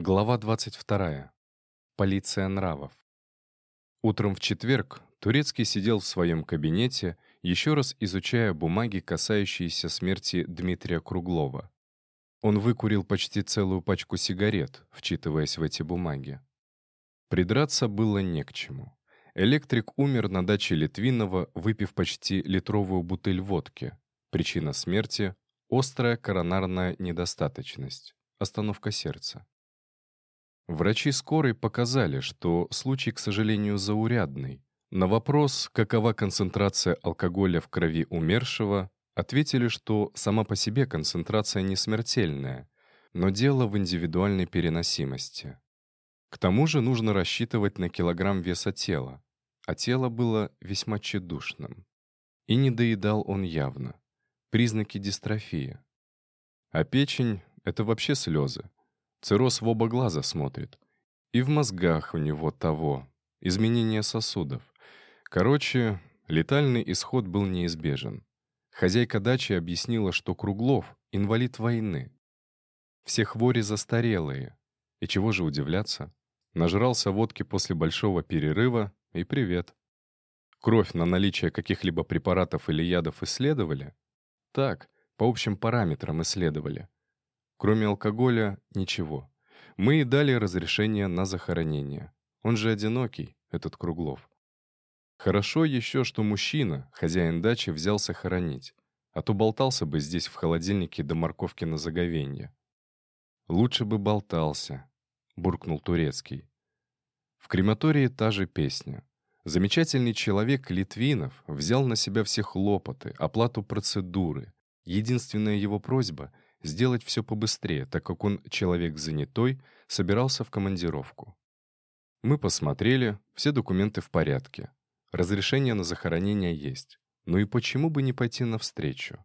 Глава 22. Полиция нравов. Утром в четверг Турецкий сидел в своем кабинете, еще раз изучая бумаги, касающиеся смерти Дмитрия Круглова. Он выкурил почти целую пачку сигарет, вчитываясь в эти бумаги. Придраться было не к чему. Электрик умер на даче Литвинова, выпив почти литровую бутыль водки. Причина смерти — острая коронарная недостаточность, остановка сердца. Врачи скорой показали, что случай, к сожалению, заурядный. На вопрос, какова концентрация алкоголя в крови умершего, ответили, что сама по себе концентрация не смертельная, но дело в индивидуальной переносимости. К тому же нужно рассчитывать на килограмм веса тела, а тело было весьма тщедушным. И не доедал он явно. Признаки дистрофии. А печень — это вообще слезы. Цирроз в оба глаза смотрит. И в мозгах у него того. Изменение сосудов. Короче, летальный исход был неизбежен. Хозяйка дачи объяснила, что Круглов — инвалид войны. Все хвори застарелые. И чего же удивляться? Нажрался водки после большого перерыва, и привет. Кровь на наличие каких-либо препаратов или ядов исследовали? Так, по общим параметрам исследовали. Кроме алкоголя, ничего. Мы и дали разрешение на захоронение. Он же одинокий, этот Круглов. Хорошо еще, что мужчина, хозяин дачи, взялся хоронить, а то болтался бы здесь в холодильнике до морковки на заговенье. «Лучше бы болтался», — буркнул Турецкий. В крематории та же песня. Замечательный человек Литвинов взял на себя все хлопоты, оплату процедуры. Единственная его просьба — сделать все побыстрее, так как он человек занятой, собирался в командировку. Мы посмотрели, все документы в порядке. Разрешение на захоронение есть. Ну и почему бы не пойти навстречу?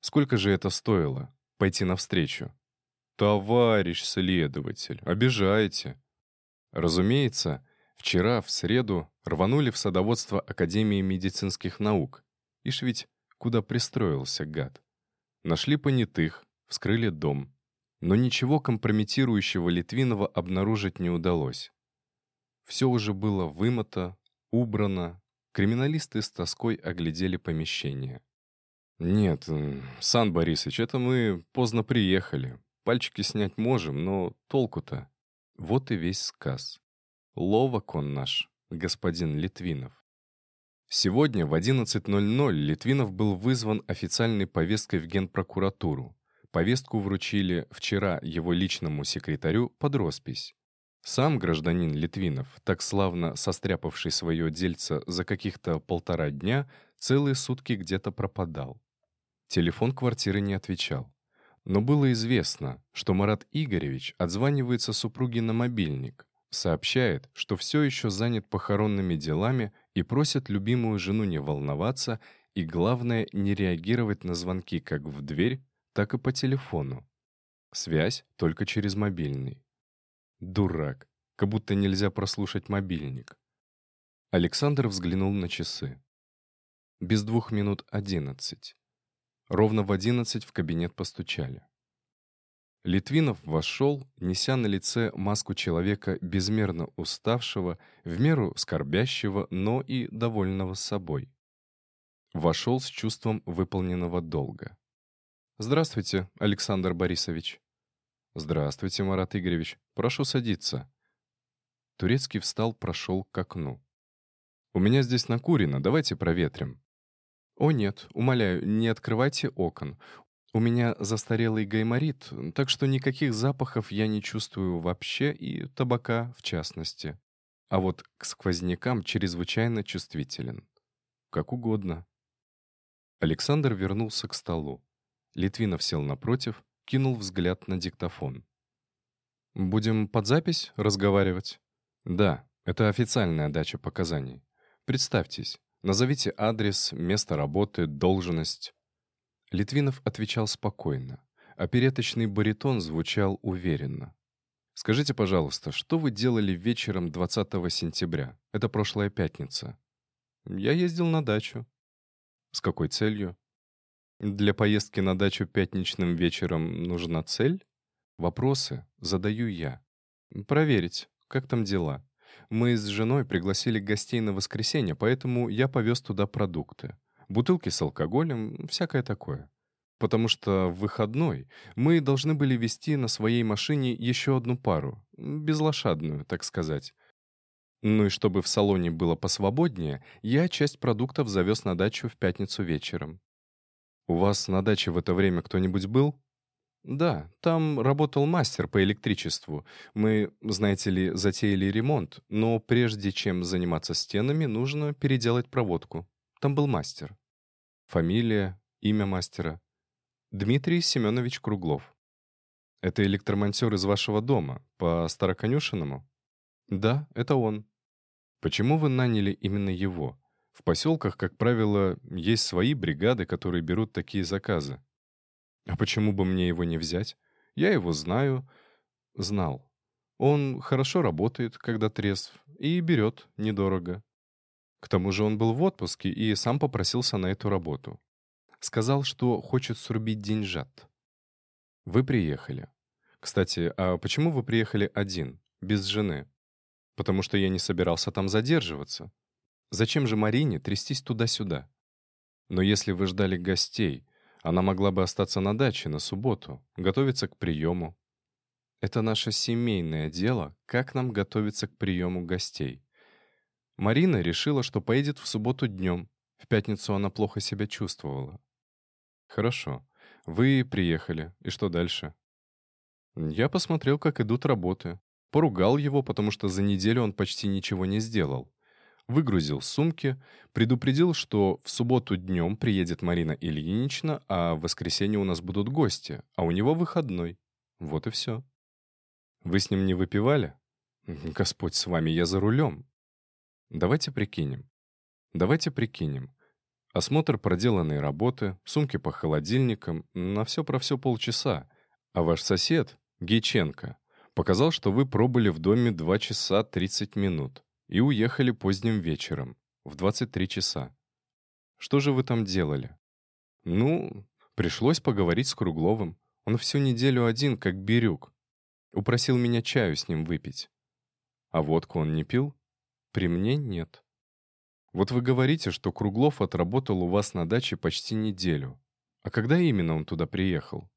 Сколько же это стоило, пойти навстречу? Товарищ следователь, обижаете. Разумеется, вчера, в среду, рванули в садоводство Академии медицинских наук. Ишь ведь куда пристроился гад. Нашли понятых, вскрыли дом. Но ничего компрометирующего Литвинова обнаружить не удалось. Все уже было вымыто, убрано. Криминалисты с тоской оглядели помещение. «Нет, Сан Борисович, это мы поздно приехали. Пальчики снять можем, но толку-то...» Вот и весь сказ. Ловок он наш, господин Литвинов. Сегодня в 11.00 Литвинов был вызван официальной повесткой в Генпрокуратуру. Повестку вручили вчера его личному секретарю под роспись. Сам гражданин Литвинов, так славно состряпавший свое дельце за каких-то полтора дня, целые сутки где-то пропадал. Телефон квартиры не отвечал. Но было известно, что Марат Игоревич отзванивается супруге на мобильник, сообщает, что все еще занят похоронными делами и просит любимую жену не волноваться и, главное, не реагировать на звонки как в дверь, так и по телефону. Связь только через мобильный. Дурак, как будто нельзя прослушать мобильник. Александр взглянул на часы. Без двух минут одиннадцать. Ровно в одиннадцать в кабинет постучали. Литвинов вошел, неся на лице маску человека безмерно уставшего, в меру скорбящего, но и довольного собой. Вошел с чувством выполненного долга. «Здравствуйте, Александр Борисович». «Здравствуйте, Марат Игоревич. Прошу садиться». Турецкий встал, прошел к окну. «У меня здесь накурено, давайте проветрим». «О нет, умоляю, не открывайте окон. У меня застарелый гайморит, так что никаких запахов я не чувствую вообще и табака в частности. А вот к сквознякам чрезвычайно чувствителен. Как угодно. Александр вернулся к столу. Литвинов сел напротив, кинул взгляд на диктофон. «Будем под запись разговаривать?» «Да, это официальная дача показаний. Представьтесь, назовите адрес, место работы, должность». Литвинов отвечал спокойно, а переточный баритон звучал уверенно. «Скажите, пожалуйста, что вы делали вечером 20 сентября? Это прошлая пятница». «Я ездил на дачу». «С какой целью?» «Для поездки на дачу пятничным вечером нужна цель?» Вопросы задаю я. Проверить, как там дела. Мы с женой пригласили гостей на воскресенье, поэтому я повез туда продукты. Бутылки с алкоголем, всякое такое. Потому что в выходной мы должны были вести на своей машине еще одну пару, безлошадную, так сказать. Ну и чтобы в салоне было посвободнее, я часть продуктов завез на дачу в пятницу вечером. «У вас на даче в это время кто-нибудь был?» «Да, там работал мастер по электричеству. Мы, знаете ли, затеяли ремонт, но прежде чем заниматься стенами, нужно переделать проводку. Там был мастер. Фамилия, имя мастера. Дмитрий Семенович Круглов. Это электромонтер из вашего дома, по Староконюшиному? Да, это он. Почему вы наняли именно его? В поселках, как правило, есть свои бригады, которые берут такие заказы. А почему бы мне его не взять? Я его знаю. Знал. Он хорошо работает, когда трезв, и берет недорого. К тому же он был в отпуске и сам попросился на эту работу. Сказал, что хочет срубить деньжат. Вы приехали. Кстати, а почему вы приехали один, без жены? Потому что я не собирался там задерживаться. Зачем же Марине трястись туда-сюда? Но если вы ждали гостей, она могла бы остаться на даче на субботу, готовиться к приему. Это наше семейное дело, как нам готовиться к приему гостей. Марина решила, что поедет в субботу днем. В пятницу она плохо себя чувствовала. Хорошо. Вы приехали. И что дальше? Я посмотрел, как идут работы. Поругал его, потому что за неделю он почти ничего не сделал выгрузил сумки, предупредил, что в субботу днем приедет Марина Ильинична, а в воскресенье у нас будут гости, а у него выходной. Вот и все. Вы с ним не выпивали? Господь с вами, я за рулем. Давайте прикинем. Давайте прикинем. Осмотр проделанной работы, сумки по холодильникам, на все про все полчаса. А ваш сосед, Гейченко, показал, что вы пробыли в доме 2 часа 30 минут и уехали поздним вечером, в 23 часа. Что же вы там делали? Ну, пришлось поговорить с Кругловым. Он всю неделю один, как бирюк. Упросил меня чаю с ним выпить. А водку он не пил? При мне нет. Вот вы говорите, что Круглов отработал у вас на даче почти неделю. А когда именно он туда приехал?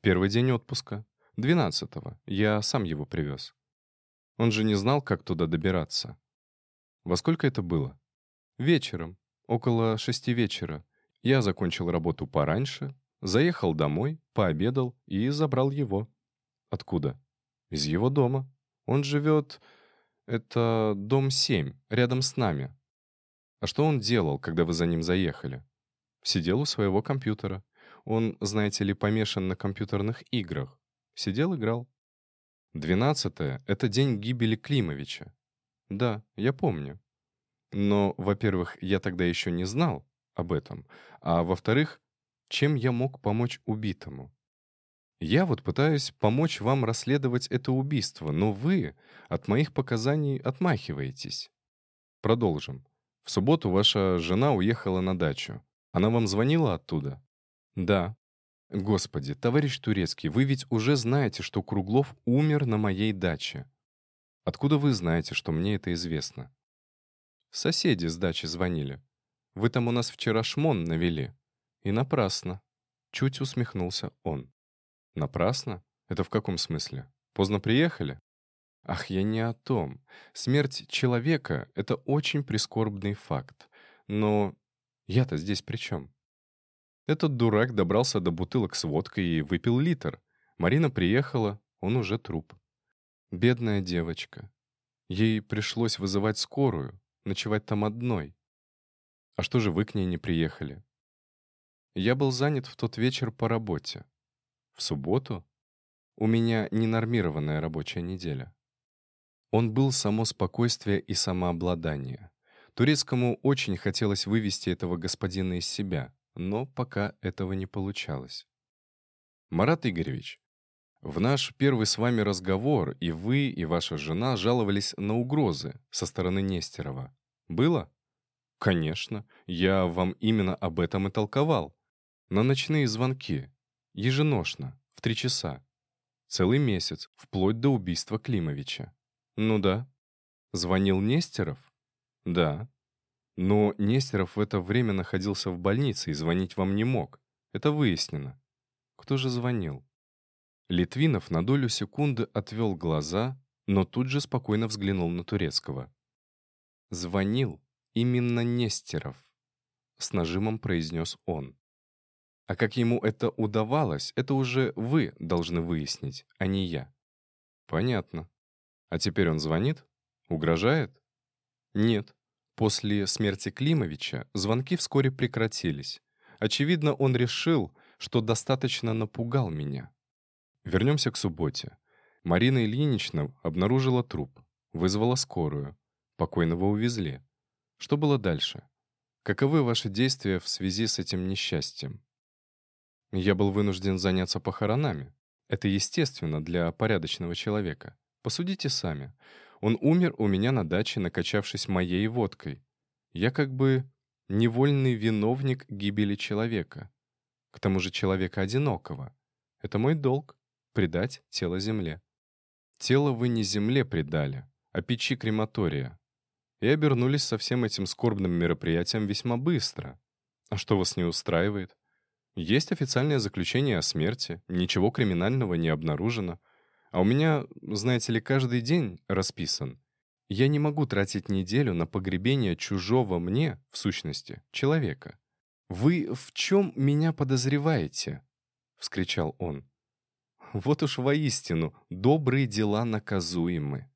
Первый день отпуска. Двенадцатого. Я сам его привез. Он же не знал, как туда добираться. Во сколько это было? Вечером, около шести вечера. Я закончил работу пораньше, заехал домой, пообедал и забрал его. Откуда? Из его дома. Он живет... Это дом 7, рядом с нами. А что он делал, когда вы за ним заехали? Сидел у своего компьютера. Он, знаете ли, помешан на компьютерных играх. Сидел, играл. Двенадцатое — это день гибели Климовича. Да, я помню. Но, во-первых, я тогда еще не знал об этом, а во-вторых, чем я мог помочь убитому? Я вот пытаюсь помочь вам расследовать это убийство, но вы от моих показаний отмахиваетесь. Продолжим. В субботу ваша жена уехала на дачу. Она вам звонила оттуда? Да. Господи, товарищ Турецкий, вы ведь уже знаете, что Круглов умер на моей даче. Откуда вы знаете, что мне это известно? Соседи с дачи звонили. Вы там у нас вчера шмон навели. И напрасно. Чуть усмехнулся он. Напрасно? Это в каком смысле? Поздно приехали? Ах, я не о том. Смерть человека — это очень прискорбный факт. Но я-то здесь при чем? Этот дурак добрался до бутылок с водкой и выпил литр. Марина приехала, он уже труп. Бедная девочка. Ей пришлось вызывать скорую, ночевать там одной. А что же вы к ней не приехали? Я был занят в тот вечер по работе. В субботу? У меня ненормированная рабочая неделя. Он был само спокойствие и самообладание. Турецкому очень хотелось вывести этого господина из себя, но пока этого не получалось. «Марат Игоревич, в наш первый с вами разговор и вы, и ваша жена жаловались на угрозы со стороны Нестерова. Было?» «Конечно. Я вам именно об этом и толковал. На ночные звонки. Еженошно. В три часа. Целый месяц, вплоть до убийства Климовича. Ну да. Звонил Нестеров? Да. Но Нестеров в это время находился в больнице и звонить вам не мог. Это выяснено. Кто же звонил? Литвинов на долю секунды отвел глаза, но тут же спокойно взглянул на Турецкого. «Звонил именно Нестеров», — с нажимом произнес он. А как ему это удавалось, это уже вы должны выяснить, а не я. Понятно. А теперь он звонит? Угрожает? Нет. После смерти Климовича звонки вскоре прекратились. Очевидно, он решил, что достаточно напугал меня. Вернемся к субботе. Марина Ильинична обнаружила труп, вызвала скорую. Покойного увезли. Что было дальше? Каковы ваши действия в связи с этим несчастьем? Я был вынужден заняться похоронами. Это естественно для порядочного человека. Посудите сами. Он умер у меня на даче, накачавшись моей водкой. Я как бы невольный виновник гибели человека. К тому же человека одинокого. Это мой долг — предать тело земле. Тело вы не земле предали, а печи крематория. И обернулись со всем этим скорбным мероприятием весьма быстро. А что вас не устраивает? Есть официальное заключение о смерти, ничего криминального не обнаружено. А у меня, знаете ли, каждый день расписан. Я не могу тратить неделю на погребение чужого мне, в сущности, человека. «Вы в чем меня подозреваете?» — вскричал он. «Вот уж воистину, добрые дела наказуемы.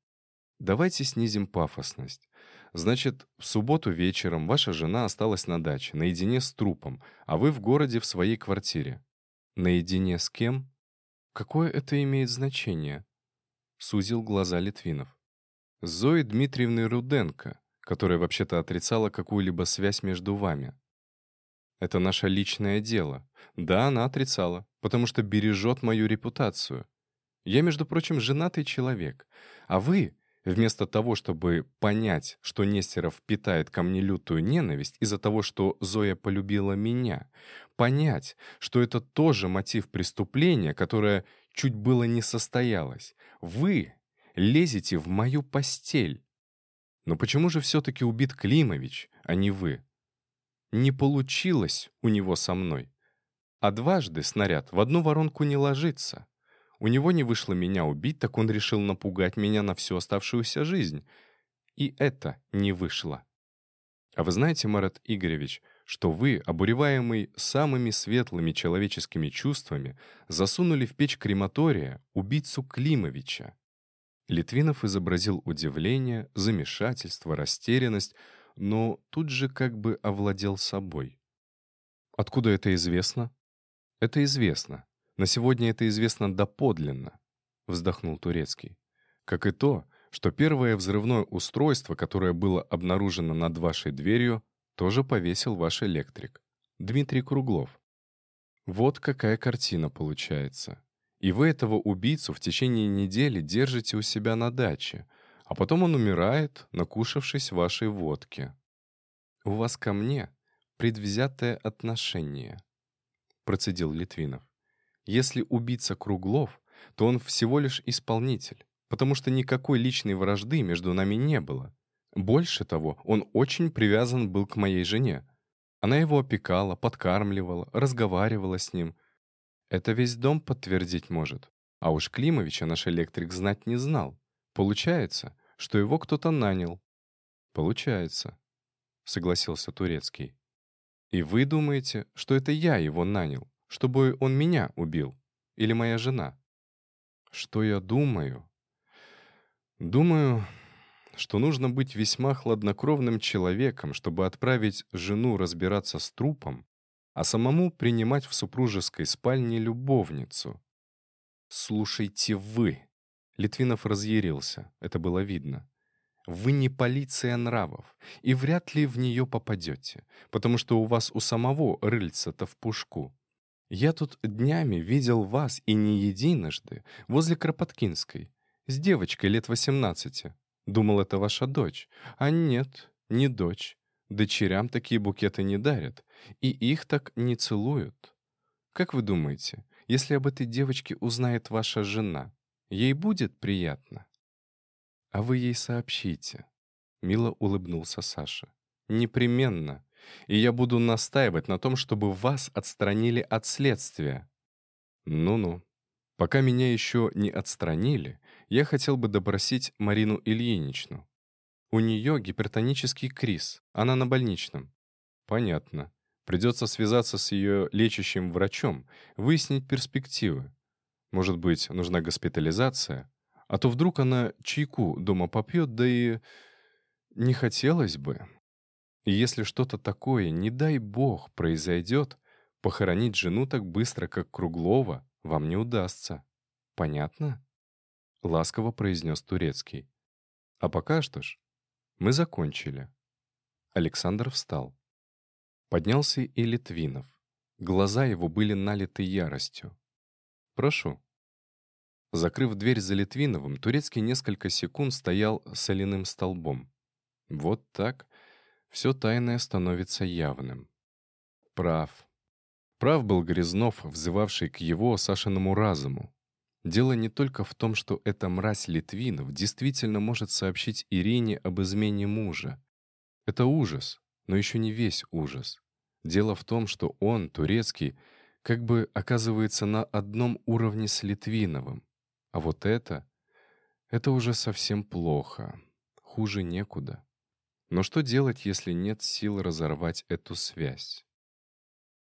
Давайте снизим пафосность. Значит, в субботу вечером ваша жена осталась на даче, наедине с трупом, а вы в городе в своей квартире. Наедине с кем? Какое это имеет значение? Сузил глаза Литвинов. С Зоей Дмитриевной Руденко, которая вообще-то отрицала какую-либо связь между вами. Это наше личное дело. Да, она отрицала, потому что бережет мою репутацию. Я, между прочим, женатый человек. А вы Вместо того, чтобы понять, что Нестеров питает ко мне лютую ненависть из-за того, что Зоя полюбила меня, понять, что это тоже мотив преступления, которое чуть было не состоялось, вы лезете в мою постель. Но почему же все-таки убит Климович, а не вы? Не получилось у него со мной. А дважды снаряд в одну воронку не ложится. У него не вышло меня убить, так он решил напугать меня на всю оставшуюся жизнь. И это не вышло. А вы знаете, Марат Игоревич, что вы, обуреваемый самыми светлыми человеческими чувствами, засунули в печь крематория убийцу Климовича? Литвинов изобразил удивление, замешательство, растерянность, но тут же как бы овладел собой. Откуда это известно? Это известно. На сегодня это известно доподлинно», — вздохнул Турецкий. «Как и то, что первое взрывное устройство, которое было обнаружено над вашей дверью, тоже повесил ваш электрик, Дмитрий Круглов. Вот какая картина получается. И вы этого убийцу в течение недели держите у себя на даче, а потом он умирает, накушавшись вашей водки. У вас ко мне предвзятое отношение», — процедил Литвинов. Если убийца Круглов, то он всего лишь исполнитель, потому что никакой личной вражды между нами не было. Больше того, он очень привязан был к моей жене. Она его опекала, подкармливала, разговаривала с ним. Это весь дом подтвердить может. А уж Климовича наш электрик знать не знал. Получается, что его кто-то нанял. Получается, согласился Турецкий. И вы думаете, что это я его нанял? Чтобы он меня убил. Или моя жена. Что я думаю? Думаю, что нужно быть весьма хладнокровным человеком, чтобы отправить жену разбираться с трупом, а самому принимать в супружеской спальне любовницу. «Слушайте вы!» Литвинов разъярился, это было видно. «Вы не полиция нравов, и вряд ли в нее попадете, потому что у вас у самого рыльца-то в пушку. Я тут днями видел вас и не единожды возле Кропоткинской, с девочкой лет 18. Думал, это ваша дочь. А нет, не дочь. Дочерям такие букеты не дарят, и их так не целуют. Как вы думаете, если об этой девочке узнает ваша жена, ей будет приятно?» «А вы ей сообщите», — мило улыбнулся Саша. «Непременно. И я буду настаивать на том, чтобы вас отстранили от следствия». «Ну-ну. Пока меня еще не отстранили, я хотел бы допросить Марину Ильиничну. У нее гипертонический криз, она на больничном». «Понятно. Придется связаться с ее лечащим врачом, выяснить перспективы. Может быть, нужна госпитализация? А то вдруг она чайку дома попьет, да и... Не хотелось бы. И если что-то такое, не дай бог, произойдет, похоронить жену так быстро, как Круглова, вам не удастся. Понятно? Ласково произнес Турецкий. А пока что ж, мы закончили. Александр встал. Поднялся и Литвинов. Глаза его были налиты яростью. «Прошу». Закрыв дверь за Литвиновым, Турецкий несколько секунд стоял соляным столбом. Вот так все тайное становится явным. Прав. Прав был Грязнов, взывавший к его, Сашиному разуму. Дело не только в том, что эта мразь Литвинов действительно может сообщить Ирине об измене мужа. Это ужас, но еще не весь ужас. Дело в том, что он, турецкий, как бы оказывается на одном уровне с Литвиновым. А вот это... Это уже совсем плохо. Хуже некуда. Но что делать, если нет сил разорвать эту связь?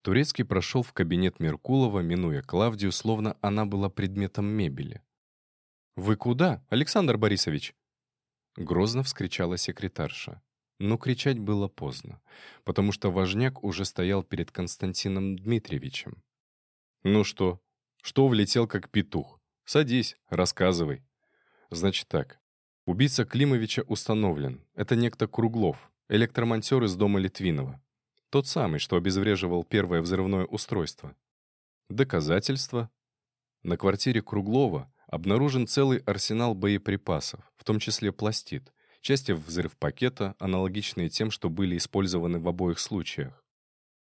Турецкий прошел в кабинет Меркулова, минуя Клавдию, словно она была предметом мебели. «Вы куда, Александр Борисович?» Грозно вскричала секретарша. Но кричать было поздно, потому что важняк уже стоял перед Константином Дмитриевичем. «Ну что? Что влетел как петух? Садись, рассказывай». «Значит так. Убийца Климовича установлен. Это некто Круглов, электромонтер из дома Литвинова. Тот самый, что обезвреживал первое взрывное устройство. Доказательства. На квартире Круглова обнаружен целый арсенал боеприпасов, в том числе пластид, части взрыв пакета, аналогичные тем, что были использованы в обоих случаях.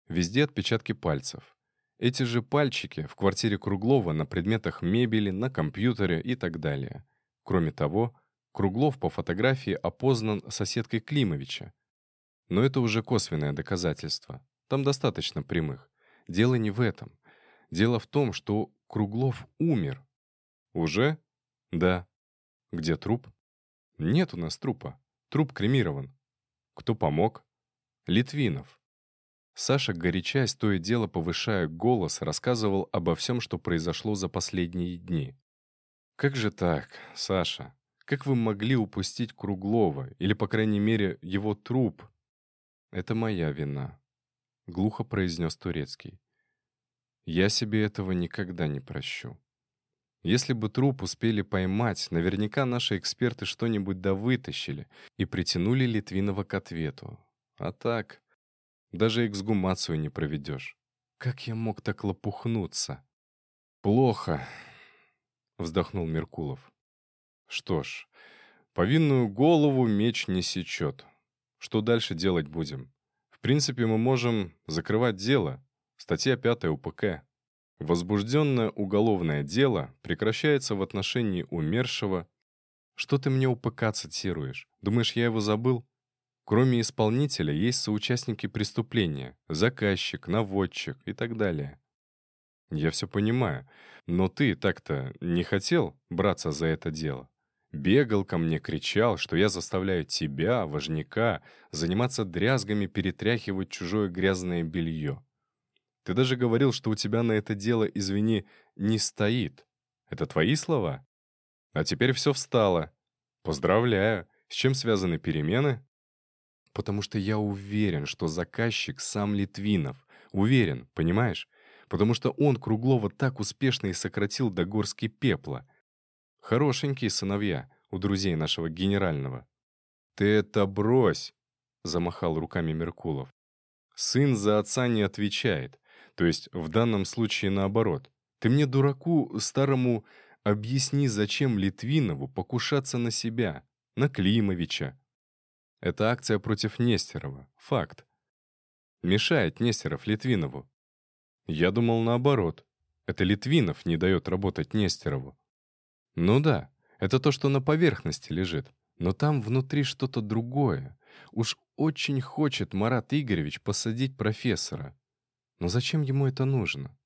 Везде отпечатки пальцев. Эти же пальчики в квартире Круглова на предметах мебели, на компьютере и так далее. Кроме того, Круглов по фотографии опознан соседкой Климовича. Но это уже косвенное доказательство. Там достаточно прямых. Дело не в этом. Дело в том, что Круглов умер. Уже? Да. Где труп? Нет у нас трупа. Труп кремирован. Кто помог? Литвинов. Саша, горячась, то и дело повышая голос, рассказывал обо всем, что произошло за последние дни. «Как же так, Саша? Как вы могли упустить Круглова, или, по крайней мере, его труп?» «Это моя вина», — глухо произнес Турецкий. «Я себе этого никогда не прощу. Если бы труп успели поймать, наверняка наши эксперты что-нибудь да вытащили и притянули Литвинова к ответу. А так, даже эксгумацию не проведешь. Как я мог так лопухнуться? Плохо, вздохнул Меркулов. Что ж, повинную голову меч не сечет. Что дальше делать будем? В принципе, мы можем закрывать дело. Статья 5 УПК. Возбужденное уголовное дело прекращается в отношении умершего. Что ты мне УПК цитируешь? Думаешь, я его забыл? Кроме исполнителя есть соучастники преступления, заказчик, наводчик и так далее. Я все понимаю, но ты так-то не хотел браться за это дело. Бегал ко мне, кричал, что я заставляю тебя, важняка, заниматься дрязгами, перетряхивать чужое грязное белье. Ты даже говорил, что у тебя на это дело, извини, не стоит. Это твои слова? А теперь все встало. Поздравляю. С чем связаны перемены? Потому что я уверен, что заказчик сам Литвинов. Уверен, понимаешь? Потому что он Круглова так успешно и сократил до горски пепла. Хорошенькие сыновья у друзей нашего генерального. «Ты это брось!» — замахал руками Меркулов. «Сын за отца не отвечает. То есть в данном случае наоборот. Ты мне, дураку старому, объясни, зачем Литвинову покушаться на себя, на Климовича. Это акция против Нестерова. Факт. Мешает Нестеров Литвинову. Я думал наоборот. Это Литвинов не дает работать Нестерову. Ну да, это то, что на поверхности лежит. Но там внутри что-то другое. Уж очень хочет Марат Игоревич посадить профессора. Но зачем ему это нужно?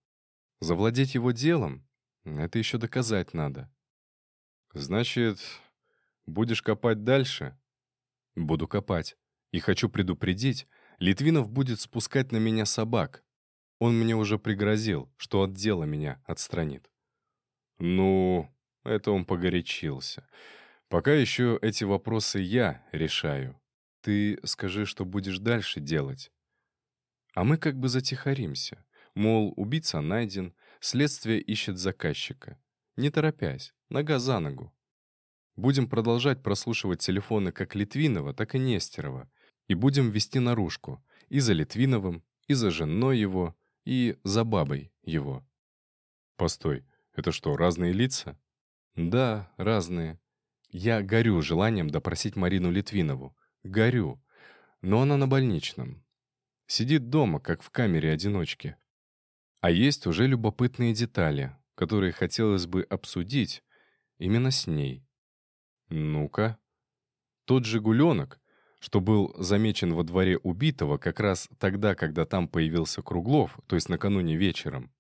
Завладеть его делом? Это еще доказать надо. Значит, будешь копать дальше? Буду копать. И хочу предупредить, Литвинов будет спускать на меня собак. Он мне уже пригрозил, что от дела меня отстранит. Ну, это он погорячился. Пока еще эти вопросы я решаю. Ты скажи, что будешь дальше делать. А мы как бы затихаримся. Мол, убийца найден, следствие ищет заказчика. Не торопясь, нога за ногу. Будем продолжать прослушивать телефоны как Литвинова, так и Нестерова. И будем вести наружку. И за Литвиновым, и за женой его, и за бабой его. Постой, это что, разные лица? Да, разные. Я горю желанием допросить Марину Литвинову. Горю. Но она на больничном. Сидит дома, как в камере одиночки. А есть уже любопытные детали, которые хотелось бы обсудить именно с ней. Ну-ка. Тот же гуленок, что был замечен во дворе убитого как раз тогда, когда там появился Круглов, то есть накануне вечером.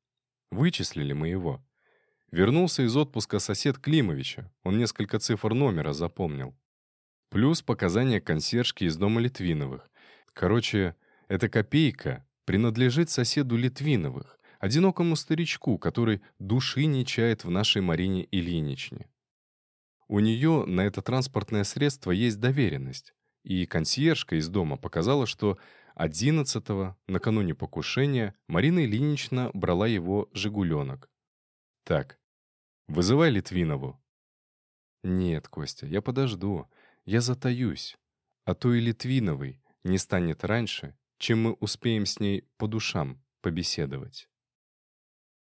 Вычислили мы его. Вернулся из отпуска сосед Климовича. Он несколько цифр номера запомнил. Плюс показания консьержки из дома Литвиновых. Короче, эта копейка принадлежит соседу Литвиновых, одинокому старичку, который души не чает в нашей Марине Ильиничне. У нее на это транспортное средство есть доверенность, и консьержка из дома показала, что 11-го, накануне покушения, Марина Ильинична брала его «Жигуленок». Так, вызывай Литвинову. Нет, Костя, я подожду. Я затаюсь. А то и Литвиновой не станет раньше, чем мы успеем с ней по душам побеседовать.